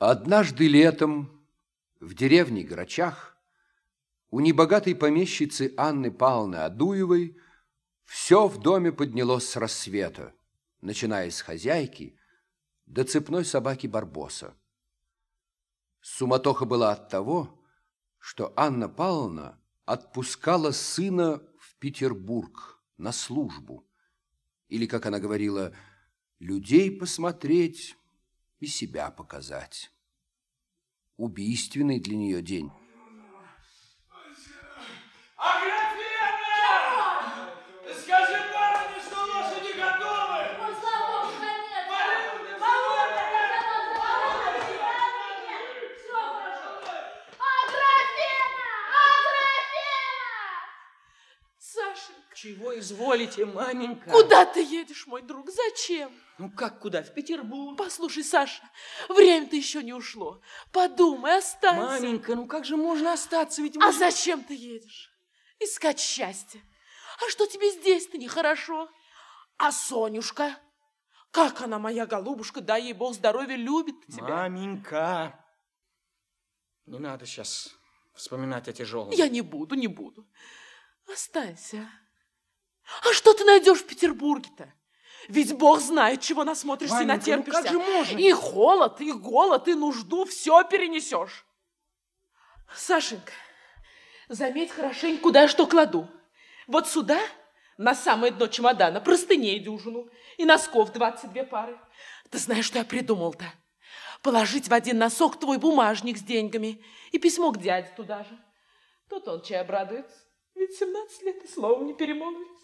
Однажды летом в деревне Грачах у небогатой помещицы Анны Павловны Адуевой все в доме поднялось с рассвета, начиная с хозяйки до цепной собаки Барбоса. Суматоха была от того, что Анна Павловна отпускала сына в Петербург на службу, или, как она говорила, людей посмотреть и себя показать. Убийственный для нее день. Аграфена! Скажи барыне, что лошади готовы! Сашенька, Чего изволите, маменька? куда ты едешь, мой друг? Зачем? Ну как куда? В Петербург? Послушай, Саша, время-то еще не ушло. Подумай, останься. Маменька, ну как же можно остаться? Ведь А мы- зачем ты едешь? Искать счастье. А что тебе здесь-то нехорошо? А Сонюшка? Как она, моя голубушка, дай ей Бог здоровья, любит тебя. Маменька, не надо сейчас вспоминать о тяжелом. Я не буду, не буду. Останься. А что ты найдешь в Петербурге-то? Ведь Бог знает, чего насмотришься и Маменька, ну натерпишься. как же можно? И холод, и голод, и нужду все перенесешь. Сашенька, заметь хорошенько, куда я что кладу. Вот сюда, на самое дно чемодана, простыней дюжину и носков 22 пары. Ты знаешь, что я придумал-то? Положить в один носок твой бумажник с деньгами и письмо к дяде туда же. Тут он чай обрадуется. Ведь 17 лет и словом не перемолвились.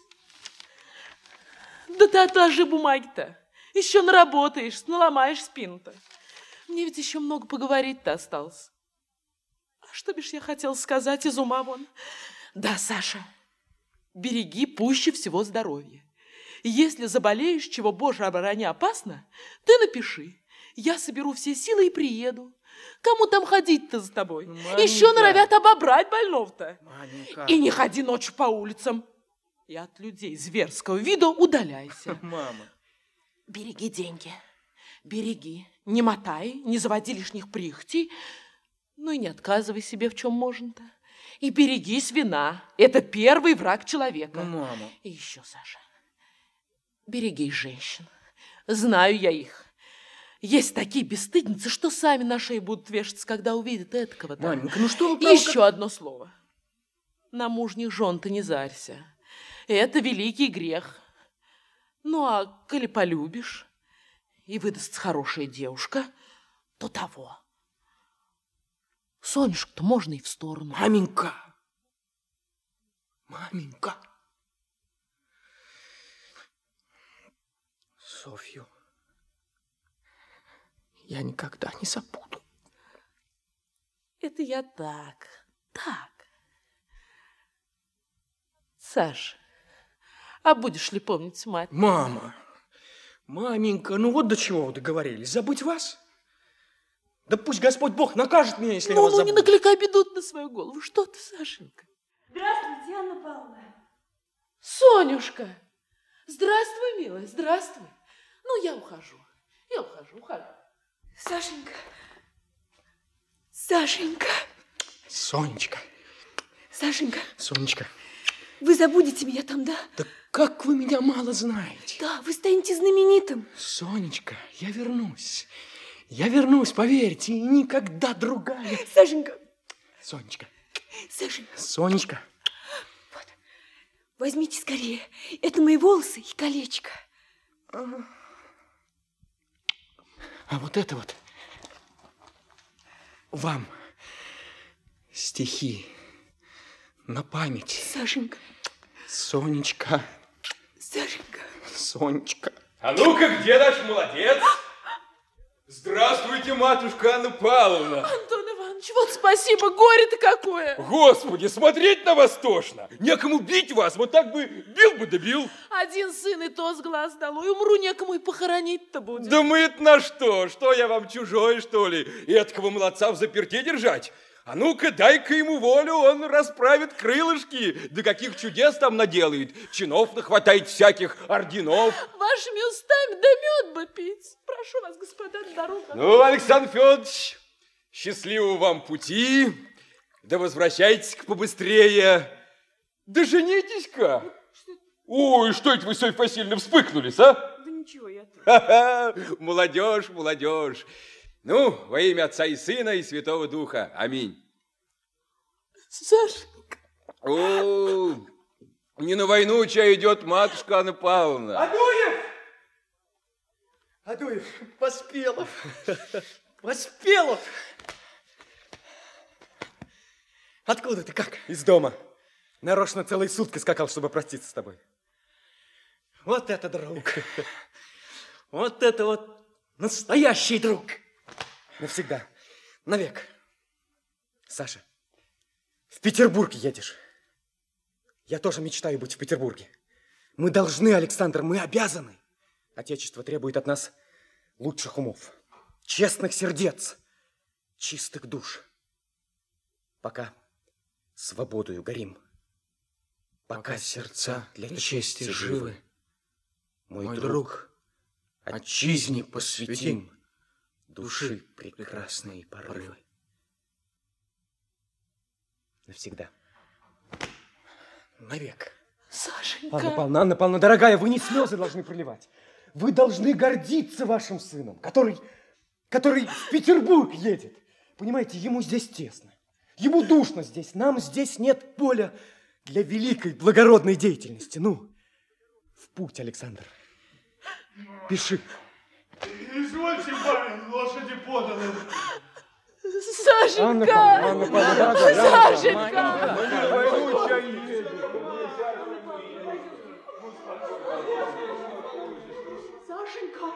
Да ты отложи бумаги-то. Еще наработаешь, наломаешь спину-то. Мне ведь еще много поговорить-то осталось. А что бишь я хотел сказать из ума вон? Да, Саша, береги пуще всего здоровье. Если заболеешь, чего, боже, оборони, опасно, ты напиши. Я соберу все силы и приеду. Кому там ходить-то за тобой? Маменька. Еще норовят обобрать больного-то. И не ходи ночью по улицам. И от людей зверского вида удаляйся. Мама. Береги деньги. Береги. Не мотай, не заводи лишних прихотей. Ну и не отказывай себе в чем можно-то. И берегись вина. Это первый враг человека. Мама. И еще, Саша, берегись женщин. Знаю я их. Есть такие бесстыдницы, что сами на шее будут вешаться, когда увидят этого. Маменька, ну что вы еще одно слово. На мужних жен ты не зарься. Это великий грех. Ну, а коли полюбишь и выдастся хорошая девушка, то того. Сонюшку-то можно и в сторону. Маменька! Маменька! Софью я никогда не забуду. Это я так, так. Саш, а будешь ли помнить мать? Мама! Маменька, ну вот до чего вы договорились. Забыть вас? Да пусть Господь Бог накажет меня, если я Ну, вас ну, не забуду. накликай беду на свою голову. Что ты, Сашенька? Здравствуйте, Анна Павловна. Сонюшка! Здравствуй, милая, здравствуй. Ну, я ухожу. Я ухожу, ухожу. Сашенька. Сашенька. Сонечка, Сашенька, Сонечка, вы забудете меня там, да? да как вы меня мало знаете. Да, вы станете знаменитым. Сонечка, я вернусь. Я вернусь, поверьте, и никогда другая. Сашенька, Сонечка, Сашенька, Сонечка. возьмите скорее. Это мои волосы и колечко. А вот это вот вам стихи на память. Сашенька, Сонечка, Сашенька. Сонечка. А ну-ка, где наш молодец? Здравствуйте, матушка Анна Павловна. Антон Иванович, вот спасибо, горе-то какое. Господи, смотреть на вас тошно. Некому бить вас, вот так бы бил бы да бил. Один сын и то с глаз долой. Умру некому и похоронить-то будет. Да мы это на что? Что я вам чужой, что ли? И Эткого молодца в заперте держать? А ну-ка, дай-ка ему волю, он расправит крылышки. Да каких чудес там наделает. Чинов нахватает всяких орденов. Вашими устами да мед бы пить. Прошу вас, господа, дорога. Ну, Александр Федорович, счастливого вам пути. Да возвращайтесь-ка побыстрее. Да женитесь-ка. Ой, что это вы, Софья Васильевна, вспыхнулись, а? Да ничего, я тут. Молодежь, молодежь. Ну, во имя Отца и Сына и Святого Духа. Аминь. Сашенька, О, не на войну чай идет матушка Анна Павловна. Адуев! Адуев, Поспелов! Поспелов! Откуда ты, как? Из дома. Нарочно целые сутки скакал, чтобы проститься с тобой. Вот это друг. Вот это вот настоящий друг. Навсегда. Навек. Саша, в Петербург едешь. Я тоже мечтаю быть в Петербурге. Мы должны, Александр, мы обязаны. Отечество требует от нас лучших умов, честных сердец, чистых душ. Пока свободою горим. Пока сердца для чести живы. Мой друг, отчизне посвятим души прекрасные порывы. Навсегда. Навек. Сашенька. Анна Павловна, Анна Павловна, дорогая, вы не слезы должны проливать. Вы должны гордиться вашим сыном, который, который в Петербург едет. Понимаете, ему здесь тесно. Ему душно здесь. Нам здесь нет поля для великой благородной деятельности. Ну, в путь, Александр. Пиши. Извольте, барин, лошади поданы. Сашенька. Анна Павловна, Сашенька. Сашенька.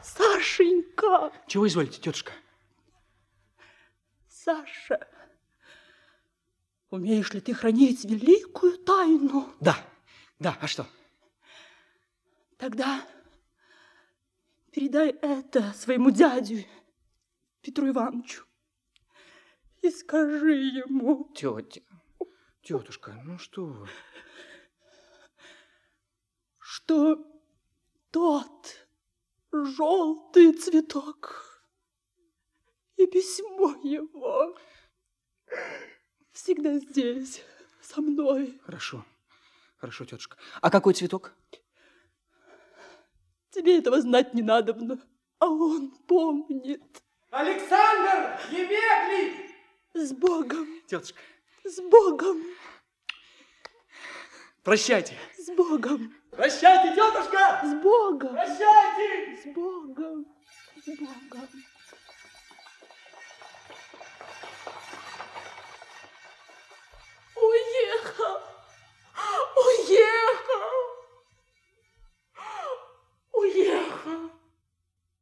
Сашенька. Чего изволите, тетушка? Саша, умеешь ли ты хранить великую тайну? Да, да, а что? Тогда передай это своему дядю Петру Ивановичу и скажи ему, Тетя, тетушка, ну что вы? что тот желтый цветок и письмо его всегда здесь, со мной. Хорошо, хорошо, тетушка. А какой цветок? Тебе этого знать не надобно, а он помнит. Александр, немедли! С Богом, Тетушка, с Богом, прощайте. с Богом, Прощайте, тетушка! с Богом, Прощайте! с Богом, с Богом.